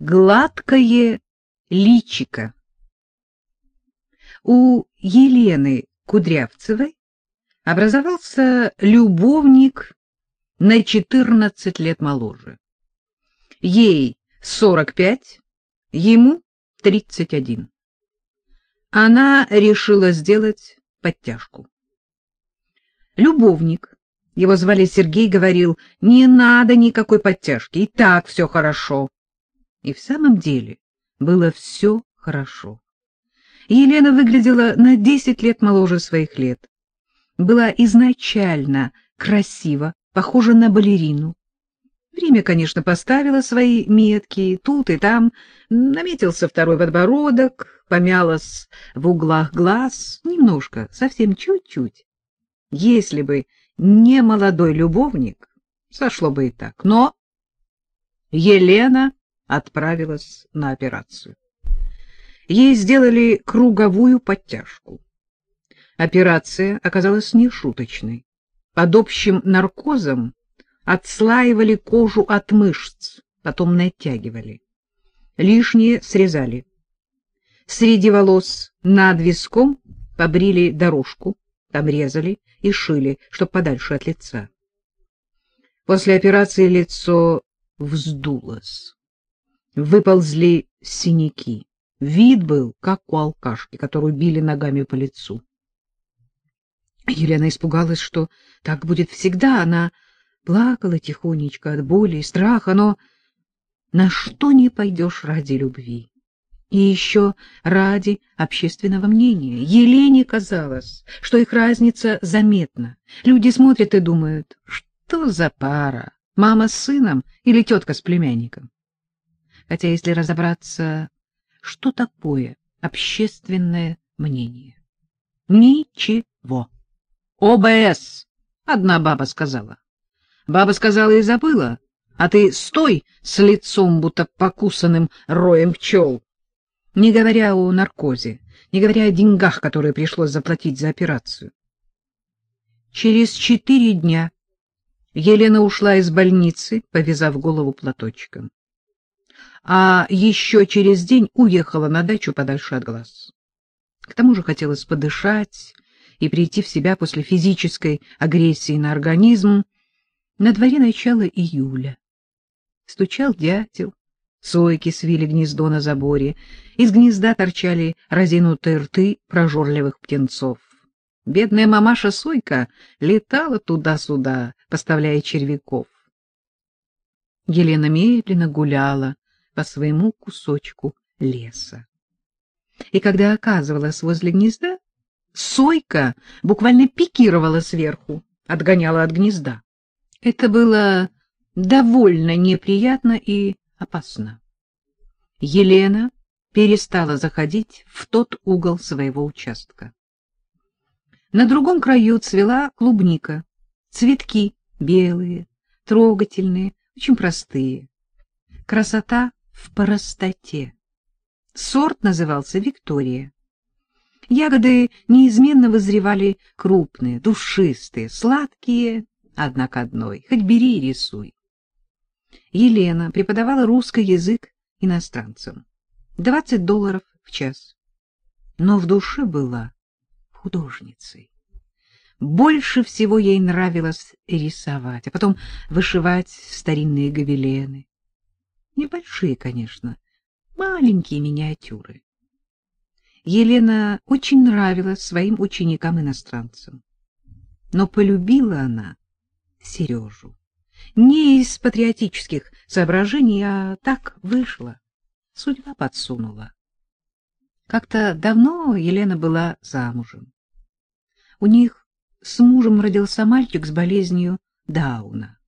Гладкое личико. У Елены Кудрявцевой образовался любовник на 14 лет моложе. Ей 45, ему 31. Она решила сделать подтяжку. Любовник, его звали Сергей, говорил, не надо никакой подтяжки, и так все хорошо. И в самом деле было все хорошо. Елена выглядела на десять лет моложе своих лет. Была изначально красива, похожа на балерину. Время, конечно, поставило свои метки, тут и там наметился второй подбородок, помялась в углах глаз, немножко, совсем чуть-чуть. Если бы не молодой любовник, сошло бы и так. Но Елена отправилась на операцию. Ей сделали круговую подтяжку. Операция оказалась нешуточной. Под общим наркозом отслаивали кожу от мышц, потом натягивали. Лишнее срезали. Среди волос над виском побрили дорожку, обрезали и шили, чтоб подальше от лица. После операции лицо вздулось выползли синяки. Вид был, как у алкашки, которую били ногами по лицу. Елена испугалась, что так будет всегда. Она плакала тихонечко от боли и страха, но на что не пойдешь ради любви. И еще ради общественного мнения. Елене казалось, что их разница заметна. Люди смотрят и думают, что за пара, мама с сыном или тетка с племянником. Хотя, если разобраться, что такое общественное мнение? Ничего. ОБС, одна баба сказала. Баба сказала и забыла, а ты стой с лицом, будто покусанным роем пчел. Не говоря о наркозе, не говоря о деньгах, которые пришлось заплатить за операцию. Через четыре дня Елена ушла из больницы, повязав голову платочком а еще через день уехала на дачу подальше от глаз. К тому же хотелось подышать и прийти в себя после физической агрессии на организм. На дворе начало июля. Стучал дятел, сойки свили гнездо на заборе, из гнезда торчали разинутые рты прожорливых птенцов. Бедная мамаша Сойка летала туда-сюда, поставляя червяков. Елена медленно гуляла по своему кусочку леса. И когда оказывалась возле гнезда, сойка буквально пикировала сверху, отгоняла от гнезда. Это было довольно неприятно и опасно. Елена перестала заходить в тот угол своего участка. На другом краю цвела клубника, цветки белые, трогательные, очень простые. Красота в простоте. Сорт назывался Виктория. Ягоды неизменно вызревали крупные, душистые, сладкие, однако одной. Хоть бери и рисуй. Елена преподавала русский язык иностранцам. Двадцать долларов в час. Но в душе была художницей. Больше всего ей нравилось рисовать, а потом вышивать старинные гобелены. Небольшие, конечно, маленькие миниатюры. Елена очень нравилась своим ученикам-иностранцам. Но полюбила она Сережу. Не из патриотических соображений, а так вышло. Судьба подсунула. Как-то давно Елена была замужем. У них с мужем родился мальчик с болезнью Дауна.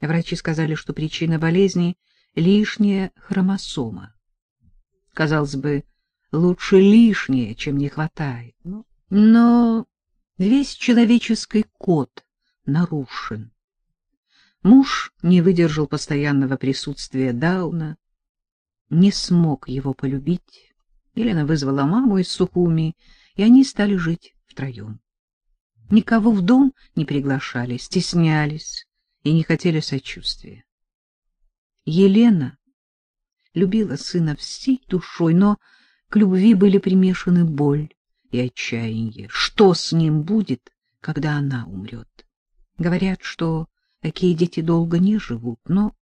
Врачи сказали, что причина болезни лишняя хромосома. Казалось бы, лучше лишнее, чем не хватает. Но весь человеческий код нарушен. Муж не выдержал постоянного присутствия Дауна, не смог его полюбить. Елена вызвала маму из Сухуми, и они стали жить втроем. Никого в дом не приглашали, стеснялись и не хотели сочувствия. Елена любила сына всей душой, но к любви были примешаны боль и отчаяние. Что с ним будет, когда она умрет? Говорят, что такие дети долго не живут, но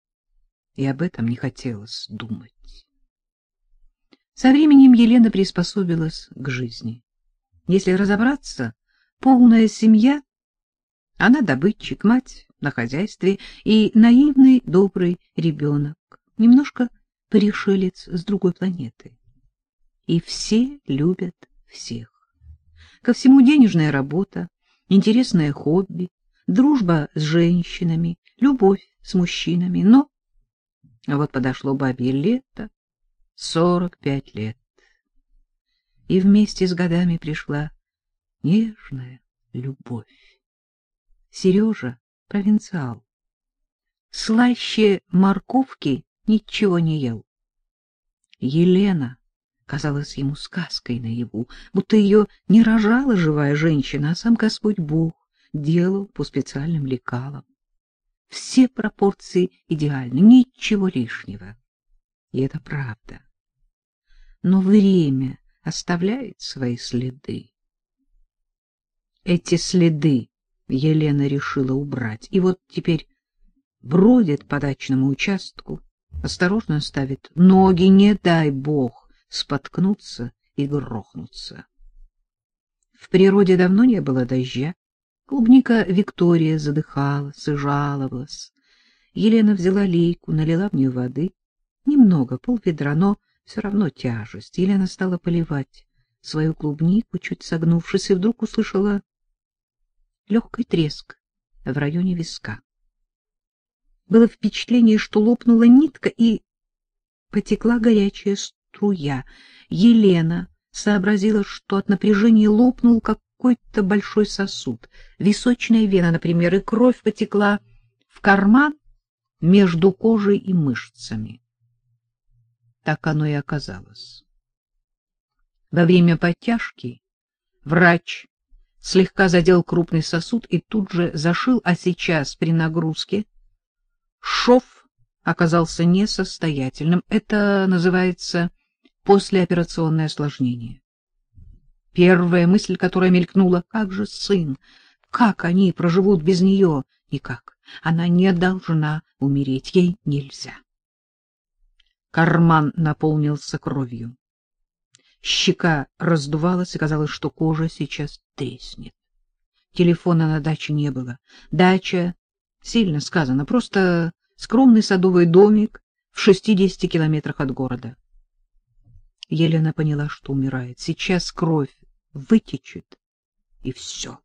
и об этом не хотелось думать. Со временем Елена приспособилась к жизни. Если разобраться, полная семья, она добытчик, мать на хозяйстве и наивный добрый ребенок, немножко пришелец с другой планеты. И все любят всех. Ко всему денежная работа, интересное хобби, дружба с женщинами, любовь с мужчинами. Но вот подошло бабье лето, сорок пять лет. И вместе с годами пришла нежная любовь. Сережа — провинциал. Слаще морковки ничего не ел. Елена казалась ему сказкой наяву, будто ее не рожала живая женщина, а сам Господь Бог делал по специальным лекалам. Все пропорции идеальны, ничего лишнего. И это правда. Но время оставляет свои следы. Эти следы Елена решила убрать, и вот теперь бродит по дачному участку, осторожно ставит ноги, не дай бог споткнуться и грохнуться. В природе давно не было дождя. Клубника Виктория задыхалась и жаловалась. Елена взяла лейку, налила в нее воды. Немного, полведра, но все равно тяжесть. Елена стала поливать свою клубнику, чуть согнувшись, и вдруг услышала легкий треск в районе виска. Было впечатление, что лопнула нитка и потекла горячая струя. Елена сообразила, что от напряжения лопнул какой-то большой сосуд, височная вена, например, и кровь потекла в карман между кожей и мышцами. Так оно и оказалось. Во время подтяжки врач слегка задел крупный сосуд и тут же зашил, а сейчас при нагрузке шов оказался несостоятельным. Это называется послеоперационное осложнение. Первая мысль, которая мелькнула, как же сын, как они проживут без нее? Никак. Она не должна умереть, ей нельзя. Карман наполнился кровью. Щека раздувалась, и казалось, что кожа сейчас треснет. Телефона на даче не было. Дача, сильно сказано, просто скромный садовый домик в шестидесяти километрах от города. Елена поняла, что умирает. Сейчас кровь вытечет, и все.